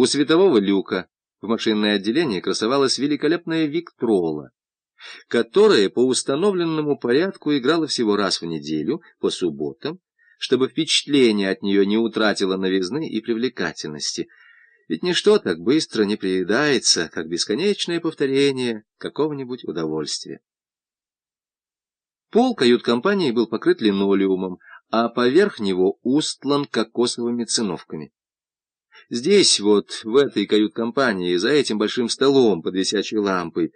У светового люка в машинное отделение красовалась великолепная Виктрола, которая по установленному порядку играла всего раз в неделю, по субботам, чтобы впечатление от нее не утратило новизны и привлекательности. Ведь ничто так быстро не приедается, как бесконечное повторение какого-нибудь удовольствия. Пол кают-компании был покрыт линолеумом, а поверх него устлан кокосовыми циновками. Здесь, вот, в этой кают-компании, за этим большим столом под висячей лампой,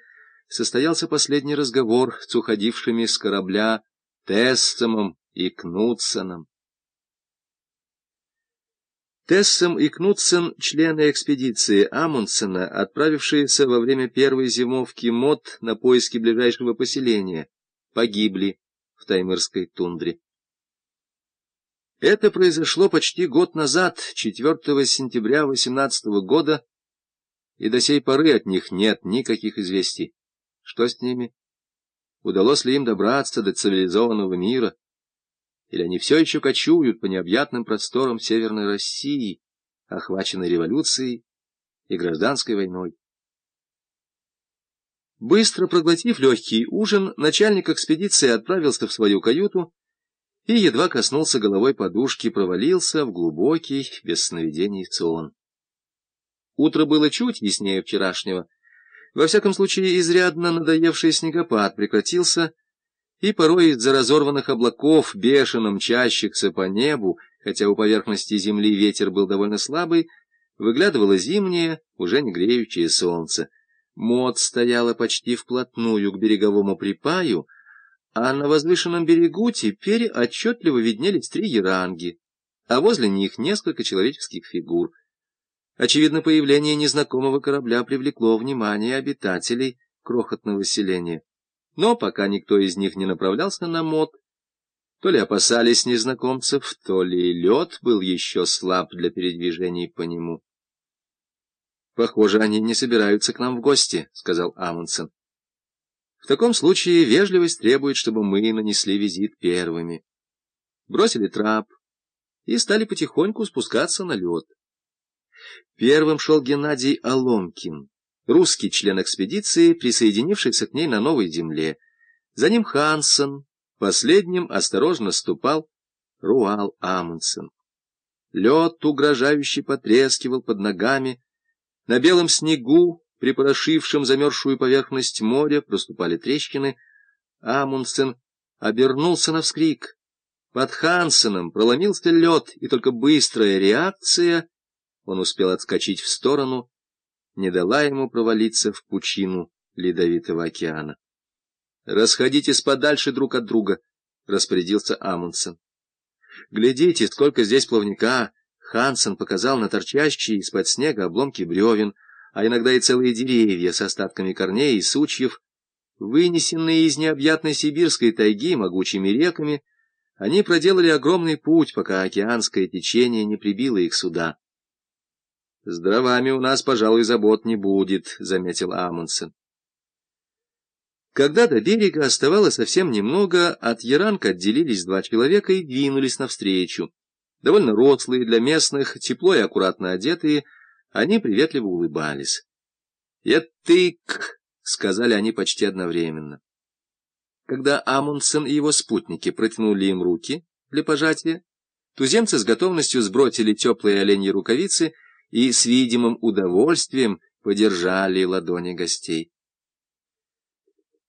состоялся последний разговор с уходившими с корабля Тессомом и Кнутсоном. Тессом и Кнутсен — члены экспедиции Амундсена, отправившиеся во время первой зимовки МОД на поиски ближайшего поселения, погибли в Таймырской тундре. Это произошло почти год назад, 4 сентября 18 года, и до сей поры от них нет никаких известий. Что с ними? Удалось ли им добраться до цивилизованного мира? Или они все еще кочуют по необъятным просторам Северной России, охваченной революцией и гражданской войной? Быстро проглотив легкий ужин, начальник экспедиции отправился в свою каюту и, едва коснулся головой подушки, провалился в глубокий, без сновидений сон. Утро было чуть яснее вчерашнего. Во всяком случае, изрядно надоевший снегопад прекратился, и порой из-за разорванных облаков, бешено мчащихся по небу, хотя у поверхности земли ветер был довольно слабый, выглядывало зимнее, уже не греющее солнце. Мод стояла почти вплотную к береговому припаю, а на возвышенном берегу теперь отчетливо виднелись три яранги, а возле них несколько человеческих фигур. Очевидно, появление незнакомого корабля привлекло внимание обитателей крохотного селения. Но пока никто из них не направлялся на мод, то ли опасались незнакомцев, то ли лед был еще слаб для передвижений по нему. — Похоже, они не собираются к нам в гости, — сказал Амундсен. В таком случае вежливость требует, чтобы мы нанесли визит первыми. Бросили трап и стали потихоньку спускаться на лед. Первым шел Геннадий Аломкин, русский член экспедиции, присоединившийся к ней на новой земле. За ним Хансен, последним осторожно ступал Руал Амундсен. Лед угрожающе потрескивал под ногами, на белом снегу припорошившем замерзшую поверхность моря, проступали трещины. Амундсен обернулся на вскрик. Под Хансеном проломился лед, и только быстрая реакция, он успел отскочить в сторону, не дала ему провалиться в пучину ледовитого океана. — Расходитесь подальше друг от друга, — распорядился Амундсен. — Глядите, сколько здесь плавника! Хансен показал на торчащие из-под снега обломки бревен, а иногда и целые деревья с остатками корней и сучьев, вынесенные из необъятной сибирской тайги могучими реками, они проделали огромный путь, пока океанское течение не прибило их сюда. — С дровами у нас, пожалуй, забот не будет, — заметил Амундсен. Когда до берега оставалось совсем немного, от Яранка отделились два человека и двинулись навстречу. Довольно рослые для местных, тепло и аккуратно одетые, они приветливо улыбались. «Етык!» — сказали они почти одновременно. Когда Амундсен и его спутники протянули им руки для пожатия, туземцы с готовностью сбросили теплые оленьи рукавицы и с видимым удовольствием подержали ладони гостей.